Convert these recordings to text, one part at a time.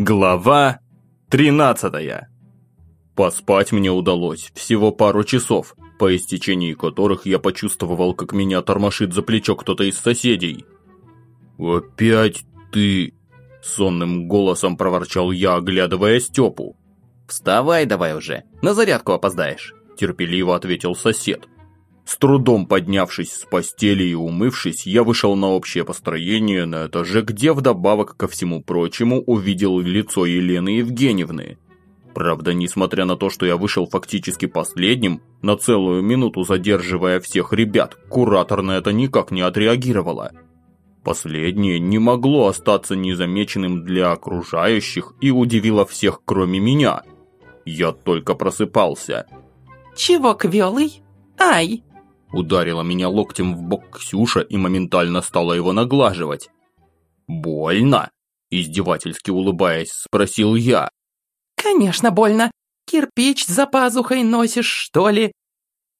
Глава 13 Поспать мне удалось всего пару часов, по истечении которых я почувствовал, как меня тормошит за плечо кто-то из соседей. «Опять ты...» – сонным голосом проворчал я, оглядывая Степу. «Вставай давай уже, на зарядку опоздаешь», – терпеливо ответил сосед. С трудом поднявшись с постели и умывшись, я вышел на общее построение на этаже, где вдобавок ко всему прочему увидел лицо Елены Евгеньевны. Правда, несмотря на то, что я вышел фактически последним, на целую минуту задерживая всех ребят, куратор на это никак не отреагировала. Последнее не могло остаться незамеченным для окружающих и удивило всех, кроме меня. Я только просыпался. «Чего, квелый? Ай!» Ударила меня локтем в бок Ксюша и моментально стала его наглаживать. «Больно?» – издевательски улыбаясь, спросил я. «Конечно больно. Кирпич за пазухой носишь, что ли?»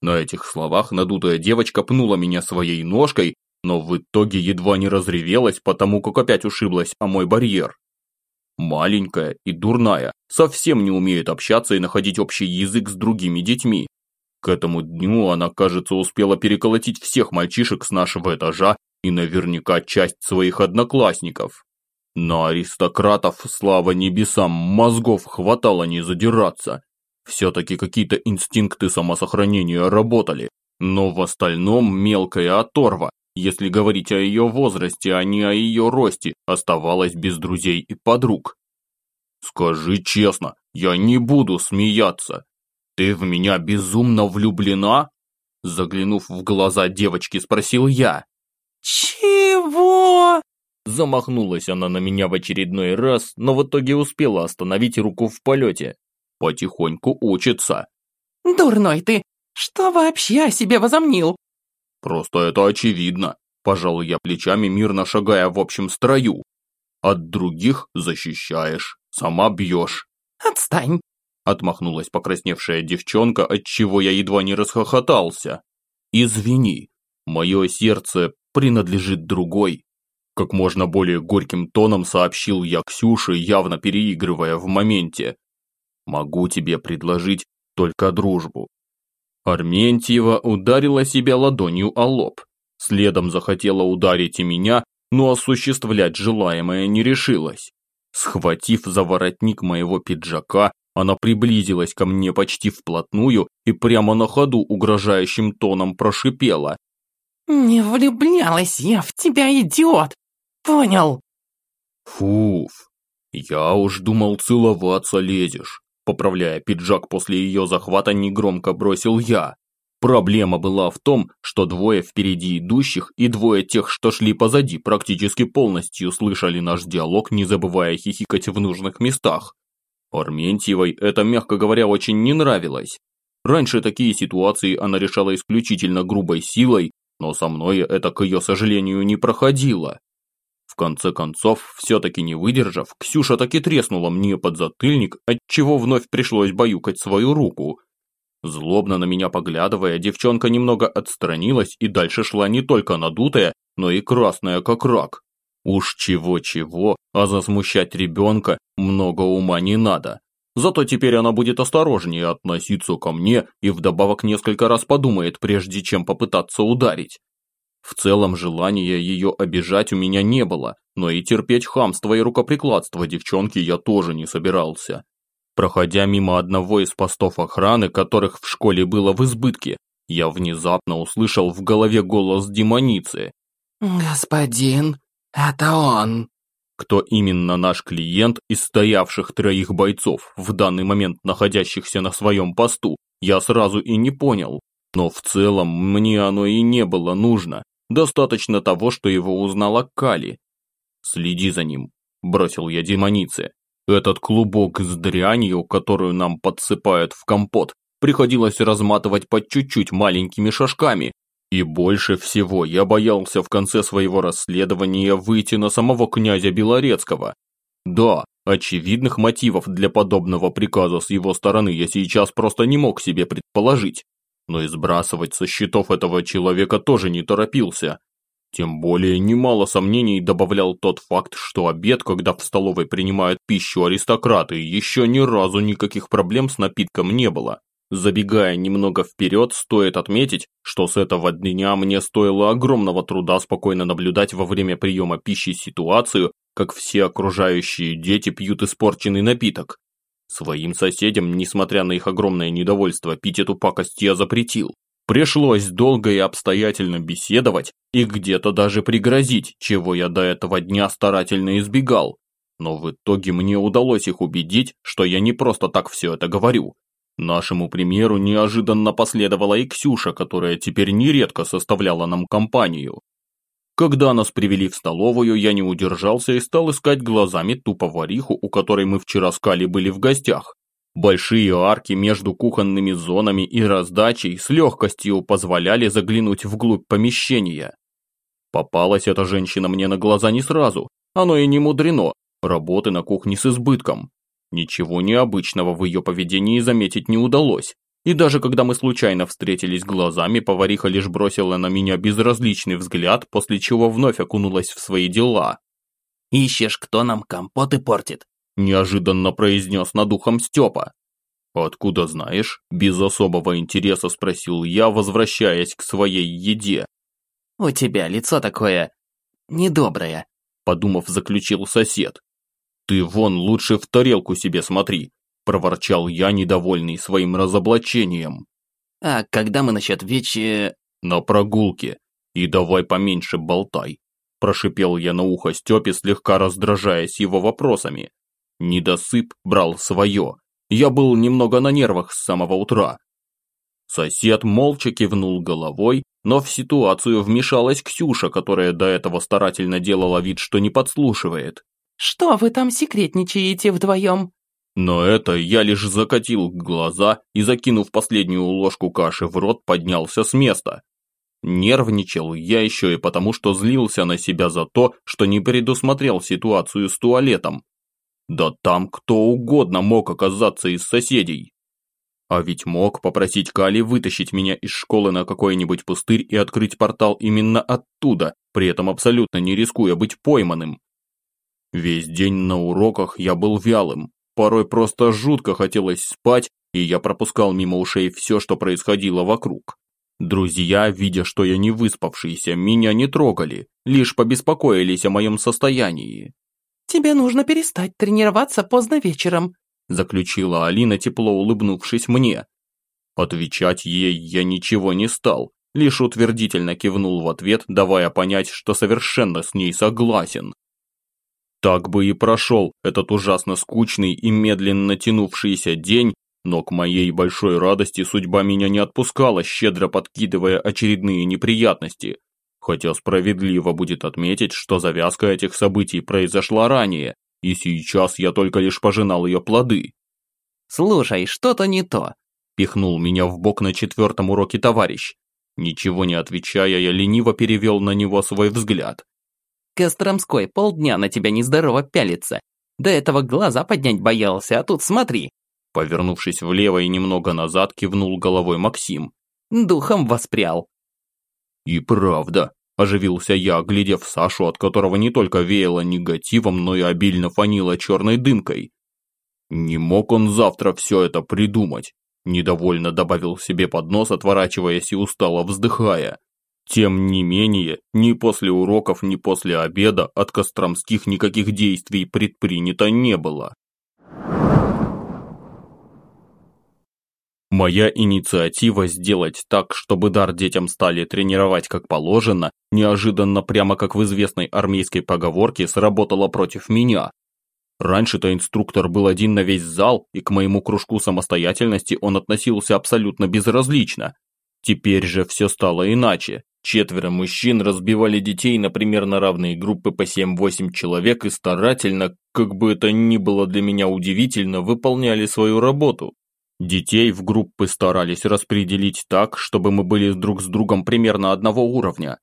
На этих словах надутая девочка пнула меня своей ножкой, но в итоге едва не разревелась, потому как опять ушиблась о мой барьер. Маленькая и дурная, совсем не умеет общаться и находить общий язык с другими детьми. К этому дню она, кажется, успела переколотить всех мальчишек с нашего этажа и наверняка часть своих одноклассников. На аристократов, слава небесам, мозгов хватало не задираться. Все-таки какие-то инстинкты самосохранения работали, но в остальном мелкая оторва, если говорить о ее возрасте, а не о ее росте, оставалась без друзей и подруг. «Скажи честно, я не буду смеяться. Ты в меня безумно влюблена?» Заглянув в глаза девочки, спросил я. «Чего?» Замахнулась она на меня в очередной раз, но в итоге успела остановить руку в полете. Потихоньку учится. «Дурной ты! Что вообще о себе возомнил?» «Просто это очевидно», – пожал я плечами, мирно шагая в общем строю. «От других защищаешь, сама бьешь». «Отстань!» Отмахнулась покрасневшая девчонка, от чего я едва не расхохотался. «Извини, мое сердце принадлежит другой». Как можно более горьким тоном сообщил я Ксюше, явно переигрывая в моменте. «Могу тебе предложить только дружбу». Арментьева ударила себя ладонью о лоб. Следом захотела ударить и меня, но осуществлять желаемое не решилась. Схватив за воротник моего пиджака, она приблизилась ко мне почти вплотную и прямо на ходу угрожающим тоном прошипела. «Не влюблялась я в тебя, идиот! Понял?» «Фуф, я уж думал целоваться лезешь», поправляя пиджак после ее захвата негромко бросил я. Проблема была в том, что двое впереди идущих и двое тех, что шли позади, практически полностью слышали наш диалог, не забывая хихикать в нужных местах. Арментьевой это, мягко говоря, очень не нравилось. Раньше такие ситуации она решала исключительно грубой силой, но со мной это, к ее сожалению, не проходило. В конце концов, все-таки не выдержав, Ксюша таки треснула мне под затыльник, отчего вновь пришлось баюкать свою руку. Злобно на меня поглядывая, девчонка немного отстранилась и дальше шла не только надутая, но и красная как рак. Уж чего-чего, а засмущать ребенка много ума не надо. Зато теперь она будет осторожнее относиться ко мне и вдобавок несколько раз подумает, прежде чем попытаться ударить. В целом желания ее обижать у меня не было, но и терпеть хамство и рукоприкладство девчонки я тоже не собирался. Проходя мимо одного из постов охраны, которых в школе было в избытке, я внезапно услышал в голове голос демоницы. «Господин, «Это он!» Кто именно наш клиент из стоявших троих бойцов, в данный момент находящихся на своем посту, я сразу и не понял. Но в целом мне оно и не было нужно. Достаточно того, что его узнала Кали. «Следи за ним», – бросил я демонице. Этот клубок с дрянью, которую нам подсыпают в компот, приходилось разматывать по чуть-чуть маленькими шажками, и больше всего я боялся в конце своего расследования выйти на самого князя Белорецкого. Да, очевидных мотивов для подобного приказа с его стороны я сейчас просто не мог себе предположить. Но и сбрасывать со счетов этого человека тоже не торопился. Тем более немало сомнений добавлял тот факт, что обед, когда в столовой принимают пищу аристократы, еще ни разу никаких проблем с напитком не было. Забегая немного вперед, стоит отметить, что с этого дня мне стоило огромного труда спокойно наблюдать во время приема пищи ситуацию, как все окружающие дети пьют испорченный напиток. Своим соседям, несмотря на их огромное недовольство, пить эту пакость я запретил. Пришлось долго и обстоятельно беседовать и где-то даже пригрозить, чего я до этого дня старательно избегал. Но в итоге мне удалось их убедить, что я не просто так все это говорю. Нашему примеру неожиданно последовала и Ксюша, которая теперь нередко составляла нам компанию. Когда нас привели в столовую, я не удержался и стал искать глазами ту повариху, у которой мы вчера с Кали были в гостях. Большие арки между кухонными зонами и раздачей с легкостью позволяли заглянуть вглубь помещения. Попалась эта женщина мне на глаза не сразу, оно и не мудрено, работы на кухне с избытком. Ничего необычного в ее поведении заметить не удалось. И даже когда мы случайно встретились глазами, повариха лишь бросила на меня безразличный взгляд, после чего вновь окунулась в свои дела. «Ищешь, кто нам компоты портит?» Неожиданно произнес над ухом Степа. «Откуда знаешь?» – без особого интереса спросил я, возвращаясь к своей еде. «У тебя лицо такое... недоброе», – подумав, заключил сосед. «Ты вон лучше в тарелку себе смотри», – проворчал я, недовольный своим разоблачением. «А когда мы насчет вечи...» «На прогулке. И давай поменьше болтай», – прошипел я на ухо Степе, слегка раздражаясь его вопросами. Недосып брал свое. Я был немного на нервах с самого утра. Сосед молча кивнул головой, но в ситуацию вмешалась Ксюша, которая до этого старательно делала вид, что не подслушивает. Что вы там секретничаете вдвоем?» Но это я лишь закатил глаза и, закинув последнюю ложку каши в рот, поднялся с места. Нервничал я еще и потому, что злился на себя за то, что не предусмотрел ситуацию с туалетом. Да там кто угодно мог оказаться из соседей. А ведь мог попросить Кали вытащить меня из школы на какой-нибудь пустырь и открыть портал именно оттуда, при этом абсолютно не рискуя быть пойманным. Весь день на уроках я был вялым, порой просто жутко хотелось спать, и я пропускал мимо ушей все, что происходило вокруг. Друзья, видя, что я не выспавшийся, меня не трогали, лишь побеспокоились о моем состоянии. «Тебе нужно перестать тренироваться поздно вечером», заключила Алина, тепло улыбнувшись мне. Отвечать ей я ничего не стал, лишь утвердительно кивнул в ответ, давая понять, что совершенно с ней согласен. Так бы и прошел этот ужасно скучный и медленно тянувшийся день, но к моей большой радости судьба меня не отпускала, щедро подкидывая очередные неприятности. Хотя справедливо будет отметить, что завязка этих событий произошла ранее, и сейчас я только лишь пожинал ее плоды. «Слушай, что-то не то», – пихнул меня в бок на четвертом уроке товарищ. Ничего не отвечая, я лениво перевел на него свой взгляд. Костромской полдня на тебя нездорово пялится. До этого глаза поднять боялся, а тут смотри. Повернувшись влево и немного назад, кивнул головой Максим. Духом воспрял. И правда, оживился я, глядев Сашу, от которого не только веяло негативом, но и обильно фанило черной дымкой. Не мог он завтра все это придумать. Недовольно добавил себе под нос, отворачиваясь и устало вздыхая. Тем не менее, ни после уроков, ни после обеда от Костромских никаких действий предпринято не было. Моя инициатива сделать так, чтобы дар детям стали тренировать как положено, неожиданно прямо как в известной армейской поговорке сработала против меня. Раньше-то инструктор был один на весь зал, и к моему кружку самостоятельности он относился абсолютно безразлично. Теперь же все стало иначе. Четверо мужчин разбивали детей на примерно равные группы по 7-8 человек и старательно, как бы это ни было для меня удивительно, выполняли свою работу. Детей в группы старались распределить так, чтобы мы были друг с другом примерно одного уровня.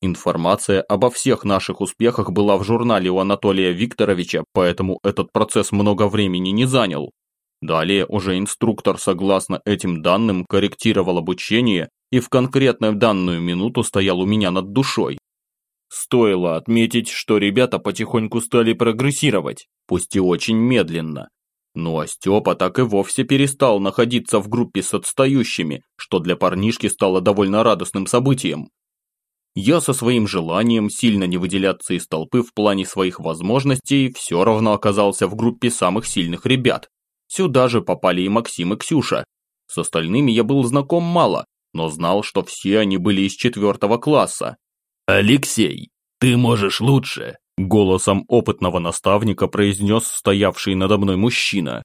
Информация обо всех наших успехах была в журнале у Анатолия Викторовича, поэтому этот процесс много времени не занял. Далее уже инструктор, согласно этим данным, корректировал обучение и в конкретную данную минуту стоял у меня над душой. Стоило отметить, что ребята потихоньку стали прогрессировать, пусть и очень медленно. Ну а Степа так и вовсе перестал находиться в группе с отстающими, что для парнишки стало довольно радостным событием. Я со своим желанием сильно не выделяться из толпы в плане своих возможностей все равно оказался в группе самых сильных ребят. Сюда же попали и Максим и Ксюша. С остальными я был знаком мало, но знал, что все они были из четвертого класса. «Алексей, ты можешь лучше!» Голосом опытного наставника произнес стоявший надо мной мужчина.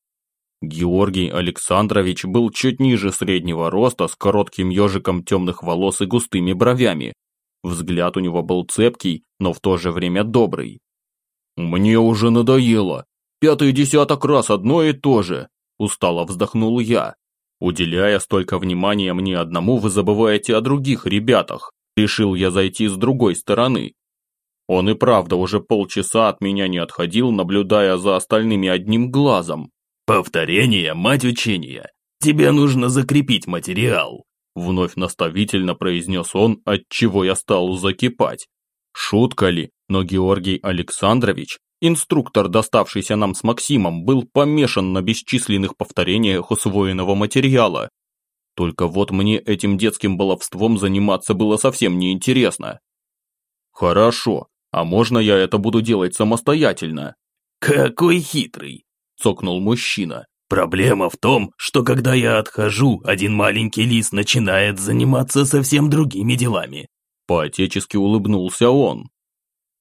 Георгий Александрович был чуть ниже среднего роста с коротким ежиком темных волос и густыми бровями. Взгляд у него был цепкий, но в то же время добрый. «Мне уже надоело. Пятый десяток раз одно и то же», – устало вздохнул я. Уделяя столько внимания мне одному, вы забываете о других ребятах. Решил я зайти с другой стороны. Он и правда уже полчаса от меня не отходил, наблюдая за остальными одним глазом. «Повторение, мать учения! Тебе нужно закрепить материал!» Вновь наставительно произнес он, от чего я стал закипать. Шутка ли, но Георгий Александрович, инструктор, доставшийся нам с Максимом, был помешан на бесчисленных повторениях усвоенного материала. Только вот мне этим детским баловством заниматься было совсем неинтересно. Хорошо, а можно я это буду делать самостоятельно? Какой хитрый, цокнул мужчина. Проблема в том, что когда я отхожу, один маленький лис начинает заниматься совсем другими делами. Поотечески улыбнулся он.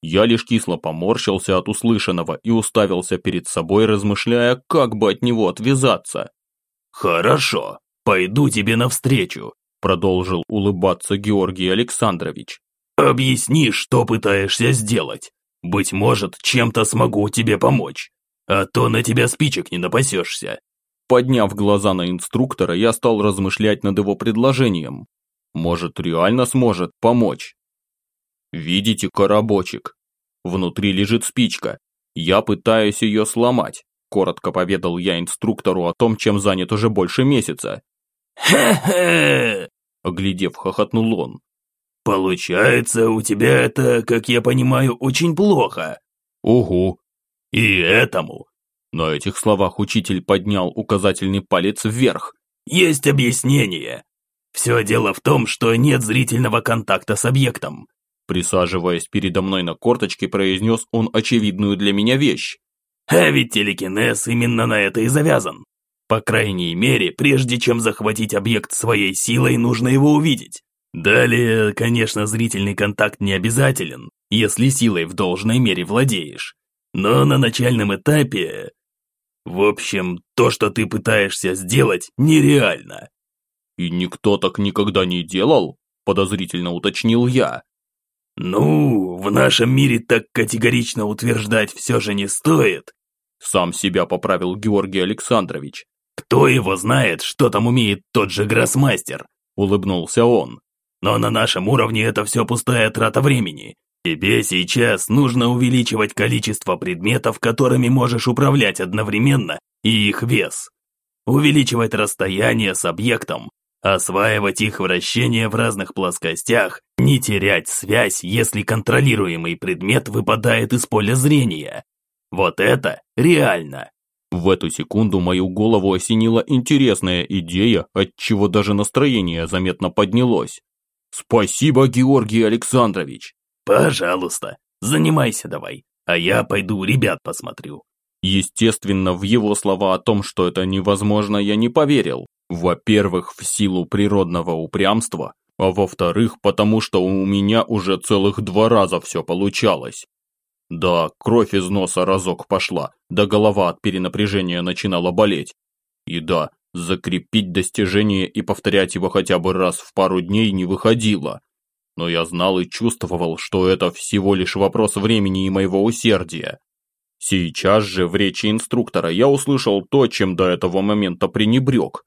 Я лишь кисло поморщился от услышанного и уставился перед собой, размышляя, как бы от него отвязаться. «Хорошо, пойду тебе навстречу», продолжил улыбаться Георгий Александрович. Объясни, что пытаешься сделать. Быть может, чем-то смогу тебе помочь. А то на тебя спичек не напасешься. Подняв глаза на инструктора, я стал размышлять над его предложением. Может, реально сможет помочь. Видите коробочек? Внутри лежит спичка. Я пытаюсь ее сломать. Коротко поведал я инструктору о том, чем занят уже больше месяца. «Хе-хе!» Оглядев, хохотнул он. «Получается, у тебя это, как я понимаю, очень плохо». «Угу». «И этому». На этих словах учитель поднял указательный палец вверх. «Есть объяснение. Все дело в том, что нет зрительного контакта с объектом». Присаживаясь передо мной на корточке, произнес он очевидную для меня вещь. «А ведь телекинез именно на это и завязан. По крайней мере, прежде чем захватить объект своей силой, нужно его увидеть. Далее, конечно, зрительный контакт не обязателен, если силой в должной мере владеешь. Но на начальном этапе... В общем, то, что ты пытаешься сделать, нереально. И никто так никогда не делал? Подозрительно уточнил я. Ну, в нашем мире так категорично утверждать все же не стоит. Сам себя поправил Георгий Александрович. Кто его знает, что там умеет тот же гроссмастер? Улыбнулся он. Но на нашем уровне это все пустая трата времени. Тебе сейчас нужно увеличивать количество предметов, которыми можешь управлять одновременно, и их вес. Увеличивать расстояние с объектом, осваивать их вращение в разных плоскостях, не терять связь, если контролируемый предмет выпадает из поля зрения. Вот это реально. В эту секунду мою голову осенила интересная идея, от чего даже настроение заметно поднялось. «Спасибо, Георгий Александрович!» «Пожалуйста, занимайся давай, а я пойду ребят посмотрю». Естественно, в его слова о том, что это невозможно, я не поверил. Во-первых, в силу природного упрямства, а во-вторых, потому что у меня уже целых два раза все получалось. Да, кровь из носа разок пошла, да голова от перенапряжения начинала болеть. И да, Закрепить достижение и повторять его хотя бы раз в пару дней не выходило. Но я знал и чувствовал, что это всего лишь вопрос времени и моего усердия. Сейчас же в речи инструктора я услышал то, чем до этого момента пренебрег.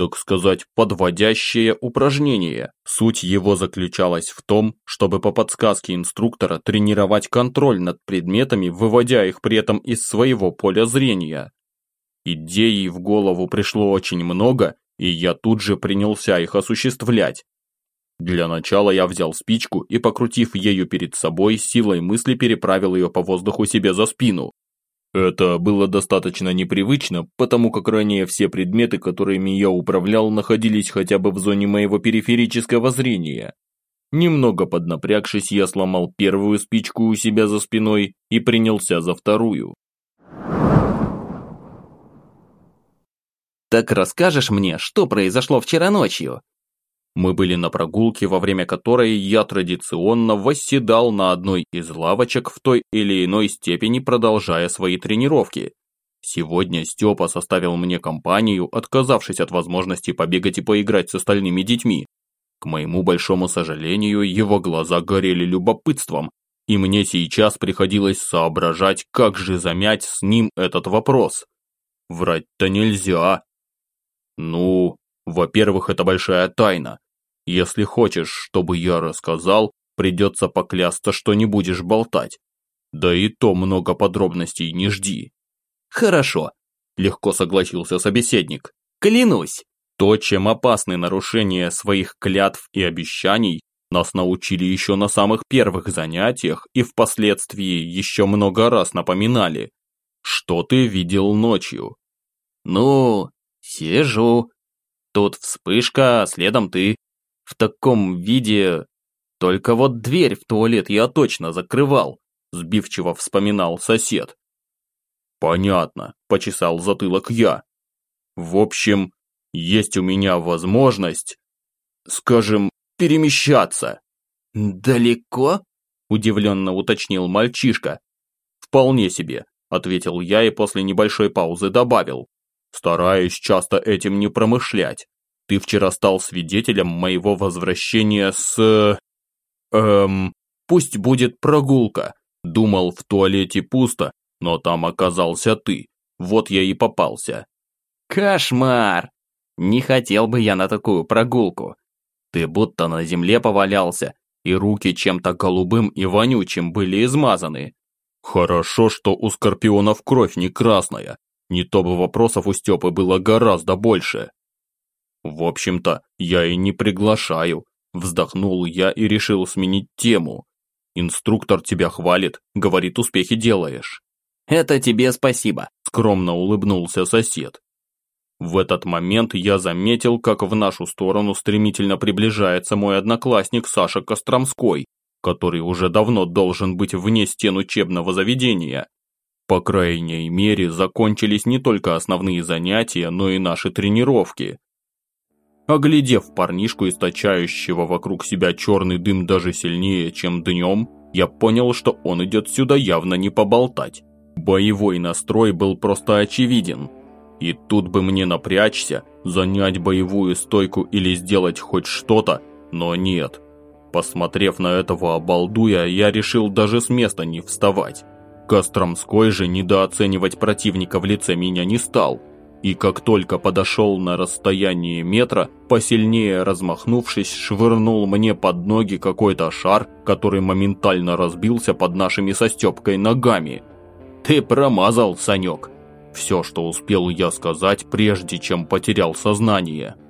Так сказать, подводящее упражнение. Суть его заключалась в том, чтобы по подсказке инструктора тренировать контроль над предметами, выводя их при этом из своего поля зрения. Идей в голову пришло очень много, и я тут же принялся их осуществлять. Для начала я взял спичку и, покрутив ею перед собой, силой мысли переправил ее по воздуху себе за спину. Это было достаточно непривычно, потому как ранее все предметы, которыми я управлял, находились хотя бы в зоне моего периферического зрения. Немного поднапрягшись, я сломал первую спичку у себя за спиной и принялся за вторую. Так расскажешь мне, что произошло вчера ночью? Мы были на прогулке, во время которой я традиционно восседал на одной из лавочек в той или иной степени, продолжая свои тренировки. Сегодня Степа составил мне компанию, отказавшись от возможности побегать и поиграть с остальными детьми. К моему большому сожалению, его глаза горели любопытством, и мне сейчас приходилось соображать, как же замять с ним этот вопрос. Врать-то нельзя. Ну, во-первых, это большая тайна. Если хочешь, чтобы я рассказал, придется поклясться, что не будешь болтать. Да и то много подробностей не жди. Хорошо, легко согласился собеседник. Клянусь. То, чем опасны нарушения своих клятв и обещаний, нас научили еще на самых первых занятиях и впоследствии еще много раз напоминали. Что ты видел ночью? Ну, сижу, Тут вспышка, а следом ты. В таком виде... Только вот дверь в туалет я точно закрывал, сбивчиво вспоминал сосед. Понятно, почесал затылок я. В общем, есть у меня возможность, скажем, перемещаться. Далеко? Удивленно уточнил мальчишка. Вполне себе, ответил я и после небольшой паузы добавил. Стараюсь часто этим не промышлять. Ты вчера стал свидетелем моего возвращения с... Эм... Пусть будет прогулка. Думал, в туалете пусто, но там оказался ты. Вот я и попался. Кошмар! Не хотел бы я на такую прогулку. Ты будто на земле повалялся, и руки чем-то голубым и вонючим были измазаны. Хорошо, что у скорпионов кровь не красная, не то бы вопросов у Степы было гораздо больше. В общем-то, я и не приглашаю. Вздохнул я и решил сменить тему. Инструктор тебя хвалит, говорит, успехи делаешь. Это тебе спасибо, скромно улыбнулся сосед. В этот момент я заметил, как в нашу сторону стремительно приближается мой одноклассник Саша Костромской, который уже давно должен быть вне стен учебного заведения. По крайней мере, закончились не только основные занятия, но и наши тренировки. Оглядев парнишку, источающего вокруг себя черный дым даже сильнее, чем днем, я понял, что он идет сюда явно не поболтать. Боевой настрой был просто очевиден. И тут бы мне напрячься, занять боевую стойку или сделать хоть что-то, но нет. Посмотрев на этого обалдуя, я решил даже с места не вставать. Костромской же недооценивать противника в лице меня не стал. И как только подошел на расстояние метра, посильнее размахнувшись, швырнул мне под ноги какой-то шар, который моментально разбился под нашими со Степкой ногами. «Ты промазал, Санек!» Все, что успел я сказать, прежде чем потерял сознание –